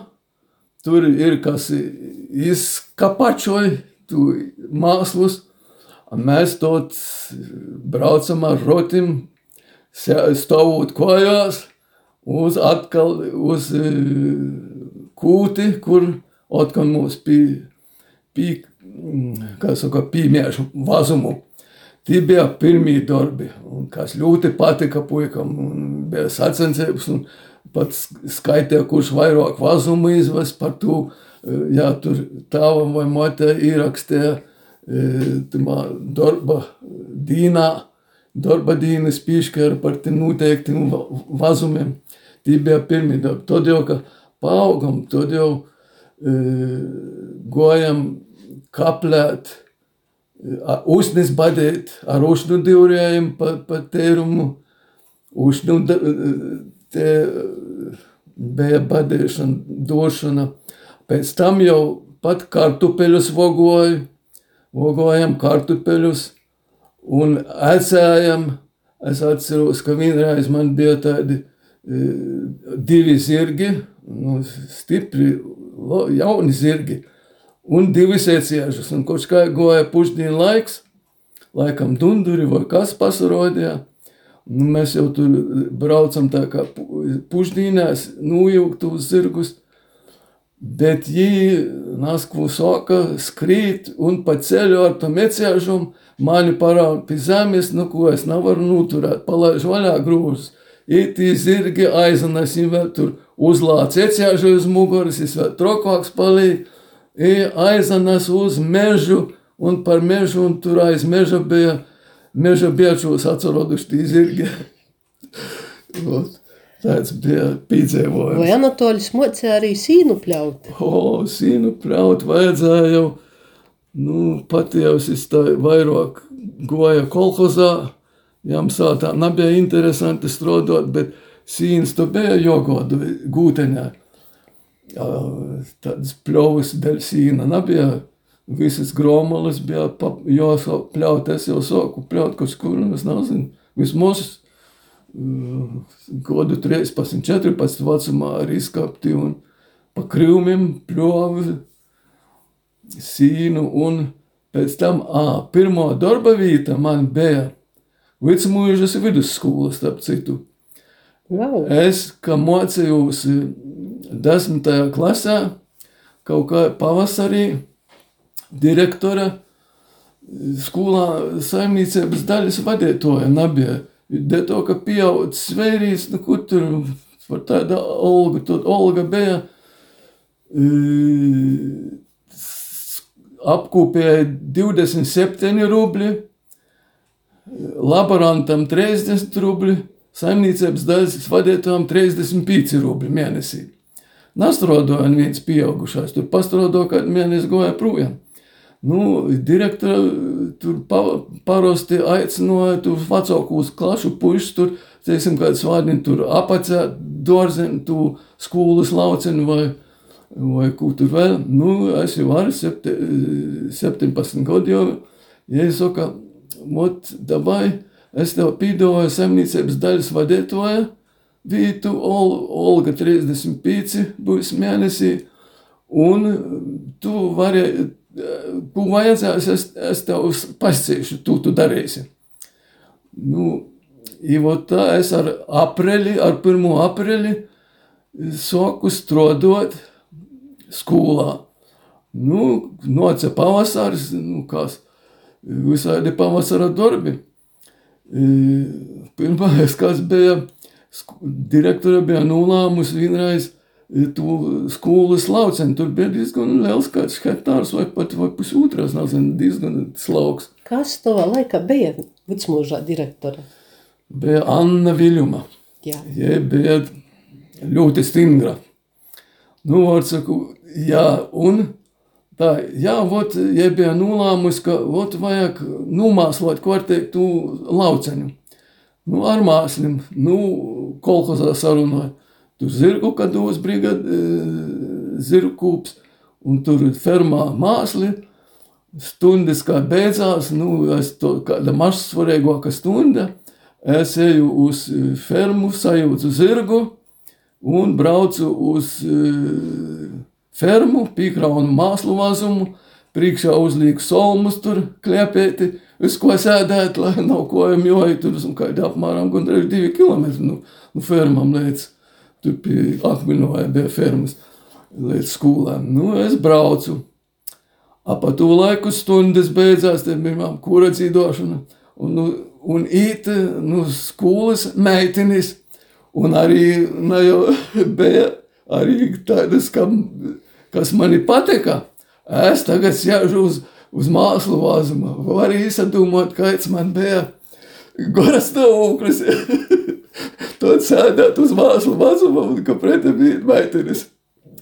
Tur ir kas izkapačoja tu mākslus, un mēs tot braucam ar rotim, stāvot kājās, uz atkal uz eh, kūti, kur atkal mūs pī, mm, kā saka, pīmiešu vazumu. Tie bija pirmie darbi, un kas ļoti patika puikam, un bija sacensības, un pat skaitīja, kurš vairāk vazumu izves par to, eh, ja tur tēvam vai motē ierakstīja eh, tamā darba dīnā, darba dīnas piešķēra par tiem noteiktiem va- vazumiem. Bija darbi. Tad jau, ka paaugam, tad jau e, gojam kaplēt, Uznis badēt ar ušnu divrējiem pa, pa tērumu. Ušnu da- te bija badēšana, došana. Pēc tam jau pat kartupeļus vogoju, vogojam kartupeļus un ecējam. Es atceros, ka vienreiz man bija tādi e, divi zirgi, nu, stipri, jauni zirgi un divas ieciežas. Un kaut kā goja pušdienu laiks, laikam dunduri vai kas pasarodījā. Nu, mēs jau tur braucam tā kā pu- pušdīnēs, nojaukt uz zirgus. Bet viņi naskvu soka skrīt un pa ceļu ar tam ieciežam mani parāda pie zemes, nu ko es nevaru noturēt, palaiž vaļā grūzus. Itī zirgi aizanas, viņi vēl tur uzlāc ieciežu uz muguras, es vēl trokvāks palīd. I aizanas uz mežu, un par mežu, un tur aiz meža bija, meža biečos atceroduši tī zirgi. Vot, Tāds bija piedzīvojums. Vai Anatoļs mocēja arī sīnu pļaut? O, sīnu praut vajadzēja jau, nu, pat jau es tā vairāk goja kolhozā, jām sātā nebija interesanti strodot, bet sīns to bija jogodu gūteņā. Jā, Tādas pļovas dēļ sīna nebija, visas gromalas bija jāsāk pļaut, es jau sāku pļaut kaut kur, un es nezinu, vismaz gadu 13, 14 vecumā arī izkapti un pa krūmiem pļovi sīnu un pēc tam, ā, pirmo darba vieta man bija Vicmūžas vidusskola, starp citu. Wow. Es, kā mocījos desmitajā klasē, kaut kā pavasarī direktora skolā saimniecības daļas vadītoja nebija. Dēļ to, ka pieaudzis svērīs, nu kur tur par tāda Olga, tad Olga bija e, apkopēja 27 rubļi, laborantam 30 rubļi, saimniecības daļas vadītājam 35 rubļi mēnesī. Nastrodoja viens pieaugušais, tur pastrodoja, kad mēnesis goja projām. Nu, direktora tur pa, parasti aicināja tur vecākos klašu pušus, tur, teiksim, kāds vārdiņ tur apacē dārzen, tu skolas lauceni vai, vai ko tur vēl. Nu, es jau varu septe, 17 gadu jau, ja es saku, mot, dabai, es tev pīdoju saimniecības daļas vadētoja, vītu, Ol, Olga 35 būs mēnesī, un tu vari ko vajadzēs, es, es tev pasīšu, tu, tu darīsi. Nu, i vot tā es ar apreli, ar 1. apreli soku strodot skolā. Nu, noce pavasaris, nu, kas, visādi pavasara darbi. Pirmais, kas bija, direktora bija nolāmus vienreiz, tu skolas lauciņu. Tur bija diezgan liels kāds hektārs vai pat vai pusotras, nezinu, diezgan slauks. Kas to laikā bija vidusmūžā direktore? Bija Anna Viļuma. Jā. Ja bija ļoti stingra. Nu, var saku, jā, un tā, jā, vot, ja bija nolāmus, ka, vot, vajag numāslot kvartēt tu lauciņu. Nu, ar māslim, nu, kolhozā sarunāja tur zirgu kados brigad, zirgu kūps, un tur fermā māsli, stundas kā beidzās, nu, es to kāda mašsvarīgāka stunda, es eju uz fermu, sajūtu zirgu, un braucu uz fermu, pīkraunu māslu mazumu, priekšā uzlīku solmus tur kļepēti, uz ko sēdēt, lai nav kojam joji, tur esmu kādi apmēram gandrīz divi kilometri, nu, nu fermam līdz tur pie Akminoja bija fermas līdz skolām. Nu, es braucu. Ap to laiku stundas beidzās, tad bija kura dzīvošana. Un, nu, un īt nu, skolas meitenes, un arī nu, jau bija arī tādas, kam, kas mani patika. Es tagad sēžu uz, uz mākslu vāzuma. Var arī sadomāt, kāds man bija goras stāvoklis. Tad sēdēt uz mākslu mazumā un ka pretim bija meitenes.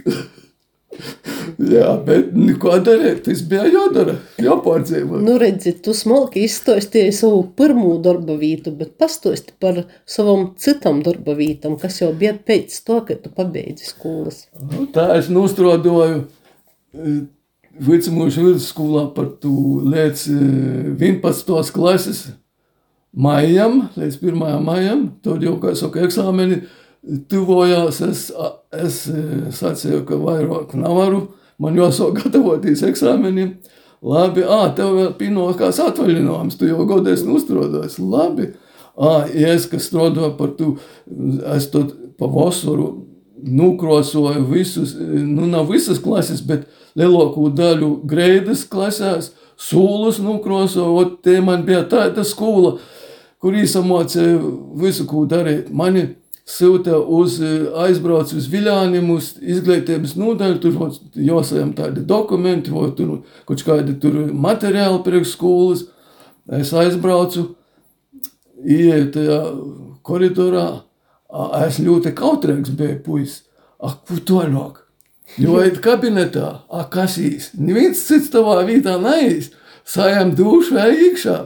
Jā, bet ko darīt? Tas bija jādara, jāpārdzīvo. Nu, redzi, tu smalki izstāstīji savu pirmo darba vietu, bet pastāsti par savam citam darba vietam, kas jau bija pēc to, ka tu pabeidzi skolas. Nu, tā es nostrodoju Vicamūžu vidusskolā par tu līdz 11. klases maijam, līdz 1. maijam, tad jau, kā saka, eksāmeni tuvojās, es, es sacīju, ka vairāk nevaru, man jāsāk gatavoties eksāmeniem. Labi, ā, tev vēl pienākās atvaļinājums, tu jau godēs nostrodojies. Labi, ā, es, kas strādāju par tu, es to pavasaru nukrosoju visus, nu nav visas klases, bet lielāko daļu greidas klasēs, sūlus nukrosoju, te man bija tāda skola, kur īsamocēja visu, ko darīt. Mani silta uz aizbraucu uz Viļāniem, uz izglītības nodaļu, tur jāsajam tādi dokumenti, vai tur kaut kādi tur materiāli priekš skolas. Es aizbraucu, ieju tajā koridorā, es ļoti kautrēks biju puisis. Ak, ko tālāk? Jo eit kabinetā, ak, kas īs? Neviens cits tavā vietā neīs. Sajam dušu vai iekšā.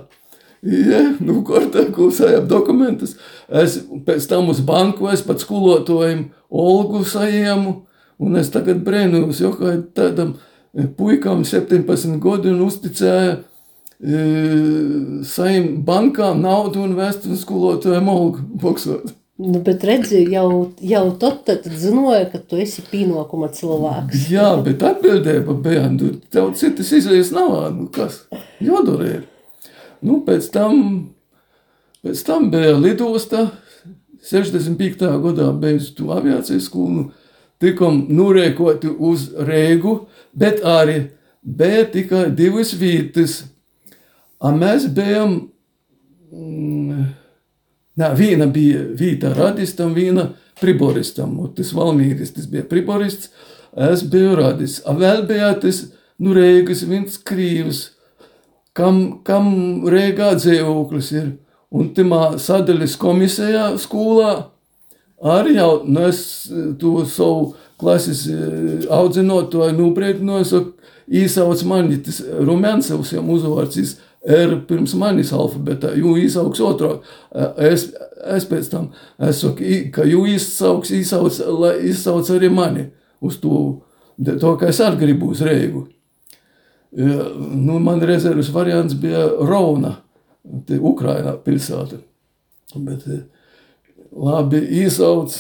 Ja, nu, kur tā klusējām dokumentus. Es pēc tam uz banku, es pat skolotojiem Olgu saņēmu, un es tagad brēnojos, jo kā tādam puikam 17 gadu un uzticēja e, saim bankām naudu un vēst uz skolotājiem Olgu boksot. Nu, bet redzi, jau, jau tad, tad zināja, ka tu esi pienākuma cilvēks. Jā, bet atbildēja nu, tev citas izējas nav, nu kas, jodara ir. Nu, pēc tam, pēc tam bija lidosta, 65. gadā beidzu aviācijas skolu, tikom nurēkoti uz Reigu, bet arī bija tikai divas vietas. A mēs bijām, mm, nā, viena bija vīta radistam, viena priboristam, un tas Valmīris, tas bija priborists, es biju radis. A vēl bija tas, nu, Reigas, viens krīvs, kam, kam Rīgā dzīvoklis ir. Un timā sadaļas komisijā skolā arī jau nu, es to savu klases eh, audzinātāju nopriecināju, saka, īsauc mani, tas Rumēnsevs jau uzvārds ir pirms manis alfabetā, jo īsauks otrā. Es, es pēc tam, es saku, ka jū īsauks, īsauc, īsauc arī mani uz to, to, ka es arī gribu uz Reigu. Nu, man rezerves variants bija Rauna, Ukraina pilsēta. Bet, labi izsauc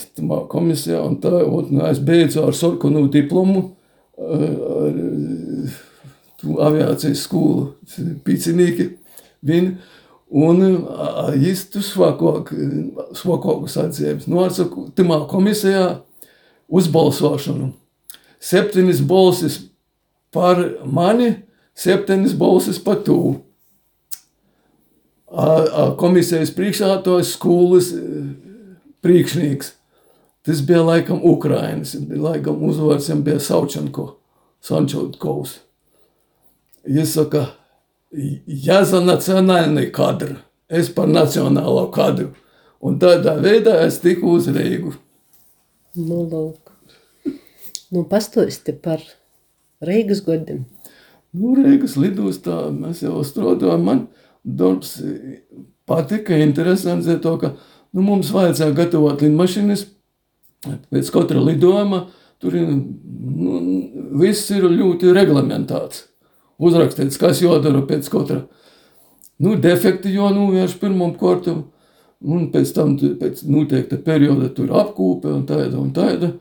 komisijā, un tā, un nu, es beidzu ar sarkanu diplomu, ar aviācijas skolu, picinīgi viņi, un viņš tu svakāk, svakākus atzīmes. Nu, atsaku, timā komisijā uzbalsošanu. Septiņas balsis par mani, septiņas balsis par tū. Komisijas priekšsētājs skolas priekšnieks. Tas bija laikam Ukrainas, laikam uzvārds viņam bija Saučenko, Sančotkovs. Viņš saka, ja za nacionālai kadru, es par nacionālo kadru. Un tādā veidā es tiku uz Reigu. Nu, lūk. Nu, pastosti par Reigas godiem. Nu, Reigas lidostā mēs jau strādājam. Man darbs patika, interesants, to, ka Nu, mums vajadzēja gatavot lidmašīnas pēc katra lidojuma. Tur ir, nu, viss ir ļoti reglamentēts. Uzrakstīts, kas jādara pēc katra. Nu, defekti jau novērš pirmam kārtam, un pēc tam pēc noteikta perioda tur apkūpe un tāda un tāda.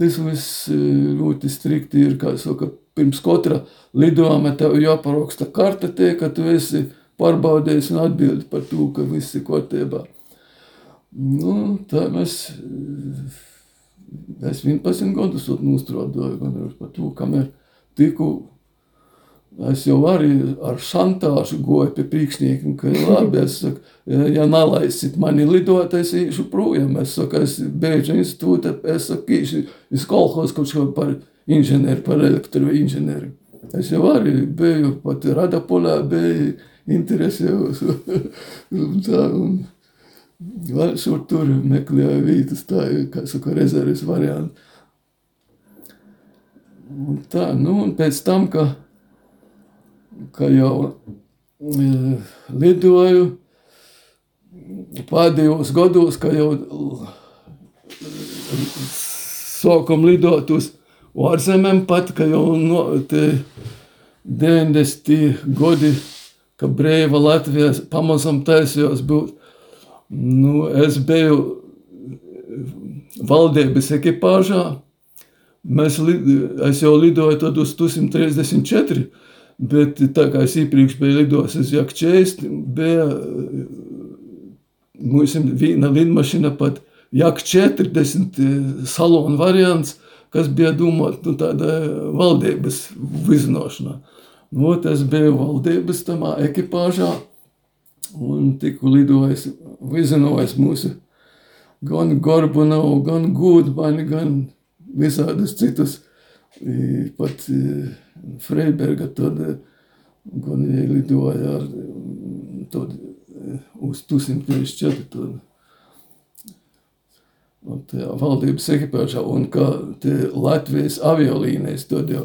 Tas viss e, ļoti strikti ir, kā saka, pirms katra lidojuma tev jāparaksta karte tie, ka tu esi pārbaudījis un atbildi par to, ka viss ir kārtībā. Nu, tā mēs, es 11 gadus nostrādāju, gan par to, kamēr tiku, es jau arī ar šantāžu goju pie priekšniekiem, ka labi, es saku, ja nalaisit mani lidot, es īšu projām, es saku, es beidžu institūta, es saku, īšu, es kolhos kaut ko par inženieri, par elektroinženieri. Es jau arī biju, pat Radapolā biju interesējos. tā, un, šur tur meklēju vietas, tā ir, kā saka, rezerves varianti. Un tā, nu, un pēc tam, ka, ka jau e, lidoju, pēdējos gados, ka jau sākam lidot uz ārzemēm pat, ka jau no, te 90. gadi, ka brīva Latvijas pamazam taisījās būt Nu, es biju valdības ekipāžā. Mēs, es jau lidoju tad uz 134, bet tā kā es iepriekš biju lidojis uz Jak-40, bija mums viena lidmašīna pat Jak-40 salonu variants, kas bija domāt nu, tāda valdības vizinošanā. Nu, es biju valdības tamā ekipāžā un tiku lidojis, vizinojis mūsu gan Gorbunovu, gan Gūdbani, gan visādus citus, pat Freiberga tad, gan lidoja ar tad, uz 154 tad. Un tajā valdības ekipāžā, un kā Latvijas aviolīnijas tad jau,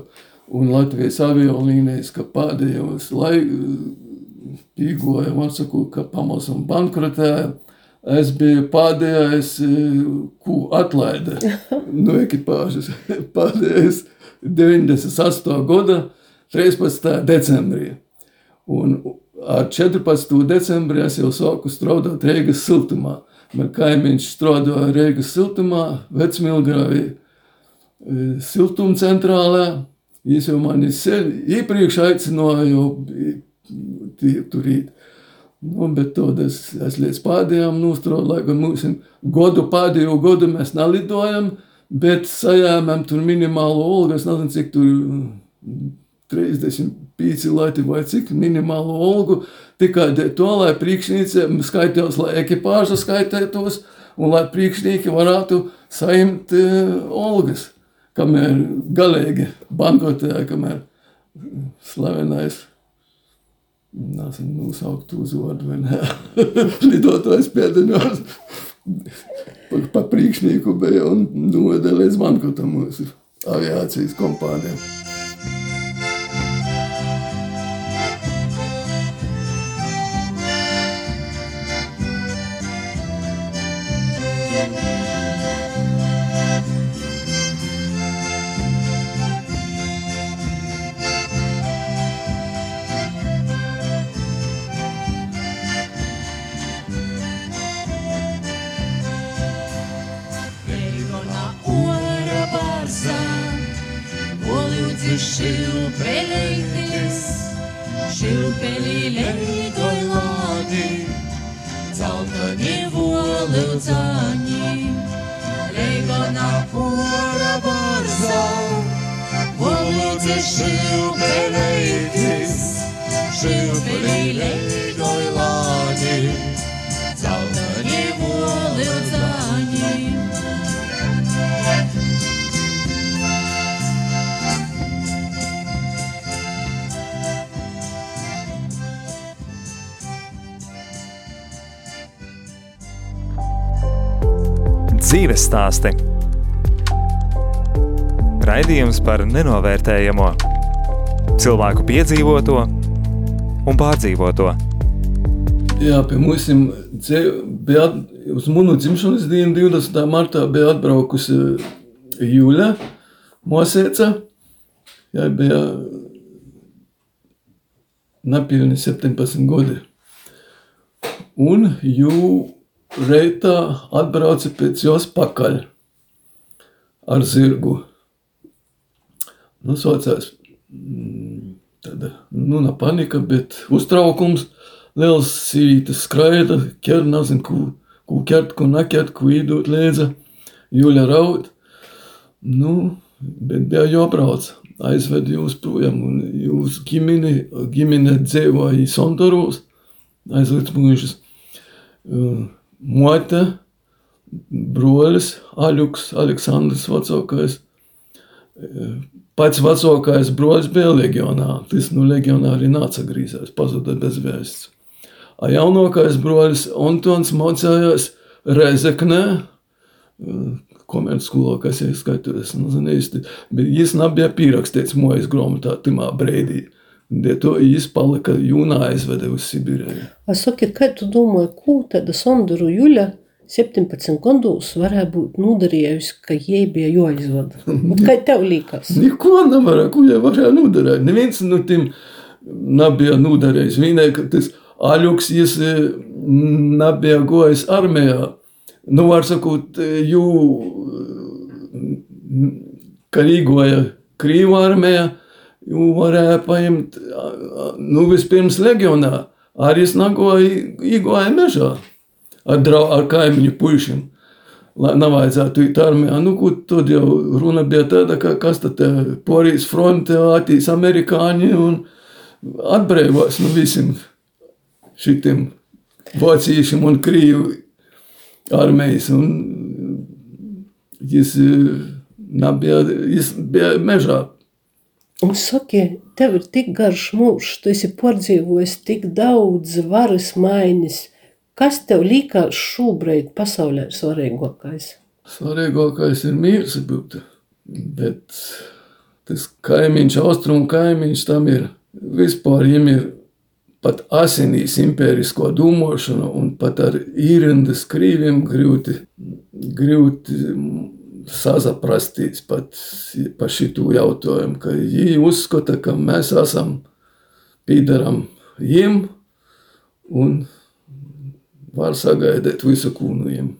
un Latvijas aviolīnijas, ka pēdējos laikos, pīgoja, man saku, ka pamazam bankrotēja. Es biju pēdējais, ko atlaida no ekipāžas. Pēdējais 98. gada 13. decembrī. Un ar 14. decembrī es jau sāku strādāt Reigas siltumā. Man kaimiņš strādāja Reigas siltumā, Vecmilgravī, siltumcentrālē. Viņš jau mani iepriekš aicināja, jo turīt. Nu, bet to es, es līdz pēdējām nostrādāju, gan mums godu pēdējo godu mēs nelidojam, bet sajēmām tur minimālo olgu, es nezinu, cik tur 35 lati vai cik minimālo olgu, tikai to, lai priekšnīce skaitījos, lai ekipāža skaitētos, un lai priekšnieki varētu saimt uh, olgas, kamēr galīgi bankrotēja, kamēr slavenais Nezinu, nosaukt uzvārdu vai nē. Lidotājs pēdiņos. Pa, priekšnieku bija un noveda līdz bankrotam mūsu aviācijas kompānijai. Stāsti. Raidījums par nenovērtējamo, cilvēku piedzīvoto un pārdzīvoto. Jā, pie mums bija uz manu dzimšanas dienu, 20. martā, bija atbraukusi Jūļa Mosēca. Jā, bija nepilni 17 gadi. Un jū reitā atbrauca pēc jos pakaļ ar zirgu. Nu, saucās mm, tāda, nu, ne panika, bet uztraukums. Liels sīvītas skraida, ķer, nezinu, ko, ko ķert, ko neķert, ko īdot līdzi. Jūļa raud. Nu, bet bija jābrauc. Aizved jūs projām, un jūs ģimeni, ģimene dzīvoja Sondoros, aizved mūžus. Mote, brolis, Aļuks, Aleksandrs vecākais. Pats vecākais brolis bija legionā. Tas nu legionā arī nāca grīzēs, pazuda bez vēsts. A jaunākais brolis Antons mācījās Rezeknē, komercskolā, kas ir skaitos, nezinu īsti, bet viņš nebija pierakstīts mojas grāmatā timā brīdī. To viņš palika jūnā aizveda uz Sibīriju. Es saku, kā tu domā, ko tāda Sondora Juļa 17 gados varēja būt nodarījusi, ka jai bija jāizvada? Un Kā tev liekas? Neko nevarēja, ko jau varēja nodarīt. Neviens no tiem nebija nodarījis. Vienai, ka tas Aļuks, jis eh, nebija gojis armijā. Nu, var sakot, jū karīgoja Krīvu armijā, jū varēja paņemt, nu, vispirms legionā. Arī es nagoju, īgoju mežā ar, drau, ar kaimiņu puišiem. Lai nevajadzētu iet armijā. Nu, ko tad jau runa bija tāda, ka kas tad te porīs fronte, atīs amerikāņi un atbrīvos no visiem šitiem vāciešiem un krīvu armijas. Un jis eh, nebija, jis bija mežā. Un saki, tev ir tik garš mūžs, tu esi pārdzīvojis tik daudz varas maiņas. Kas tev liekas šobrīd pasaulē svarīgākais? Svarīgākais ir mīrs, būt, bet tas kaimiņš, austrumu kaimiņš tam ir vispār viņam ir pat asinīs impērisko domāšanu un pat ar īrindas krīviem grūti, grūti sazaprastīs pat par šitu jautājumu, ka viņi uzskata, ka mēs esam pīdaram jiem un var sagaidīt visu kūnu jiem.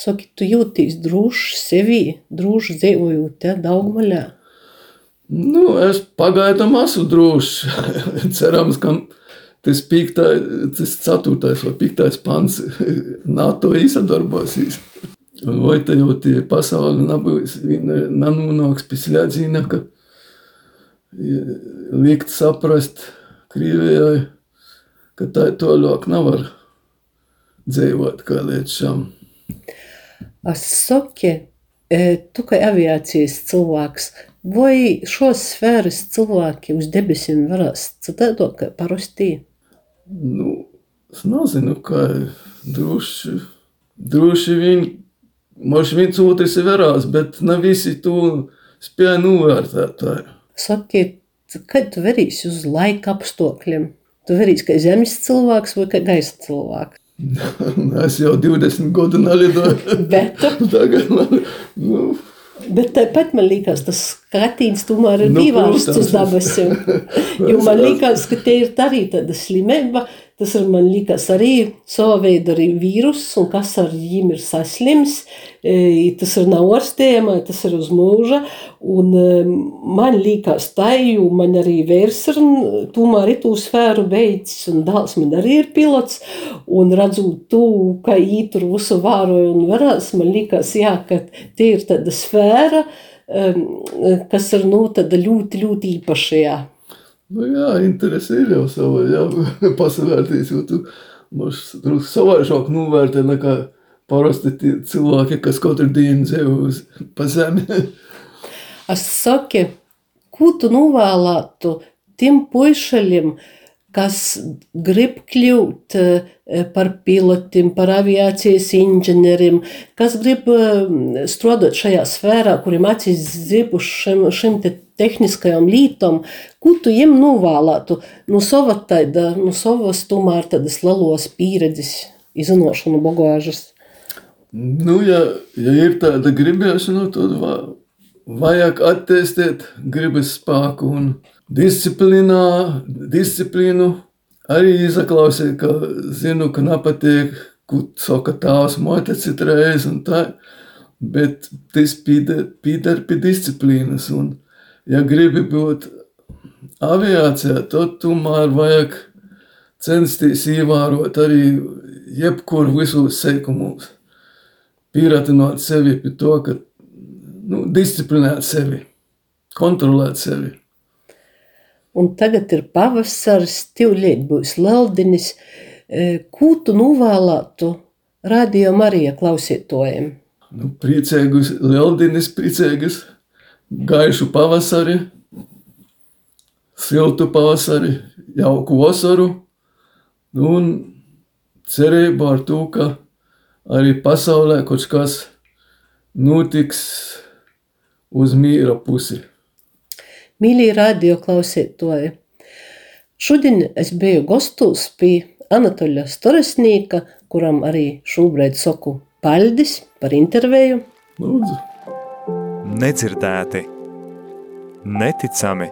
Saki, tu jūties droši sevi, droši dzīvojot te Daugmaļā. Nu, es pagaidām esmu drošs. Cerams, ka tas, piektā, tas ceturtais vai piektais pants NATO izsadarbosies. Un vai te jau tie pasauli nebūs, nenonāks pie slēdziena, ka liekt saprast Krievijai, ka tā tālāk nevar dzīvot kā līdz šam. Es saku, tu kā aviācijas cilvēks, vai šos sfēras cilvēki uz debesīm varēs citādot kā parasti? Nu, es nezinu, kā droši droši vien, viens otrs verās, bet ne visi to spēja novērtēt. Sakiet, kad tu verīsi uz laika apstākļiem? Tu verīsi kā zemes cilvēks vai kā gaisa cilvēks? Es jau 20 gadu nelidoju. Bet, Tagad man, nu, bet tāpat man liekas, tas skatīns tomēr ir Nu, divārsts uz dabasiem. Jo man liekas, ka tie ir arī tāda slimība. Tas ir man liekas arī sava veida arī vīrus, un kas ar viņiem ir saslims. e, Tas ir nav ārstējama, tas ir uz mūža. Un e, man liekas tā, jo man arī vērs ir tomēr ir tū sfēru beidzis, un dāls man arī ir pilots. Un redzot to, ka ītur visu vāroju un varās, man liekas, jā, ka tie ir tāda sfēra, em, kas ir nu, tāda ļoti, ļoti īpašajā. nu jā, interesi ir jau sava, jā, pasavērtīs, jo tu drusku savaišāk novērtē nekā parasti cilvēki, kas katru dienu dzīvo uz pa zemi. Es saku, ko tu novēlētu tiem puišiem, kas grib kļūt eh, par pilotiem, par aviācijas inženieriem, kas grib eh, strādāt šajā sfērā, kuriem acīs zibu šim, šim te tehniskajām lietām, ko tu viņiem novēlētu no sava taida, no savas tomēr tādas lielos pieredzes, izzināšanu bagāžas. Nu, ja, ja ir tāda gribēšana, tad va, vajag attīstīt gribas spēku un disciplīnā, disciplīnu. Arī izaklausīt, ka zinu, ka nepatīk, ko saka tās motes citreiz un tā, bet tas pīder pie disciplīnas. Un, ja gribi būt aviācijā, tad tomēr vajag censties ievērot arī jebkuru visos seikumos pieratināt sevi pie to, ka nu, disciplinēt sevi, kontrolēt sevi. Un tagad ir pavasaris, tīvlīt būs leldinis. E, Ko tu novēlētu radio Marija klausītājiem? Nu, priecīgus lieldinis, priecīgus gaišu pavasari, siltu pavasari, jauku vasaru nu, un cerību ar to, ka arī pasaulē kaut kas notiks uz mīra pusi. Mīļie radio klausītāji! Šodien es biju gastos pie Anatoļa Storesnīka, kuram arī šobrīd saku paldies par interviju. Lūdzu, nedzirdēti, neticami,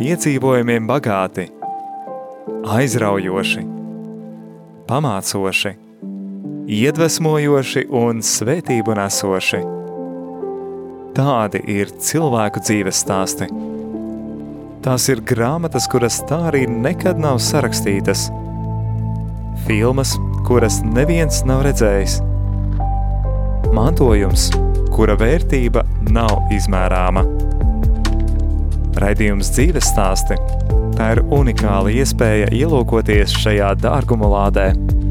piedzīvojumiem bagāti, aizraujoši, pamācoši, iedvesmojoši un svētību nesoši. Tādi ir cilvēku dzīves stāsti. Tās ir grāmatas, kuras tā arī nekad nav sarakstītas, filmas, kuras neviens nav redzējis, mantojums, kura vērtība nav izmērāma. Raidījums dzīves stāsti – tā ir unikāla iespēja ielūkoties šajā dārguma lādē –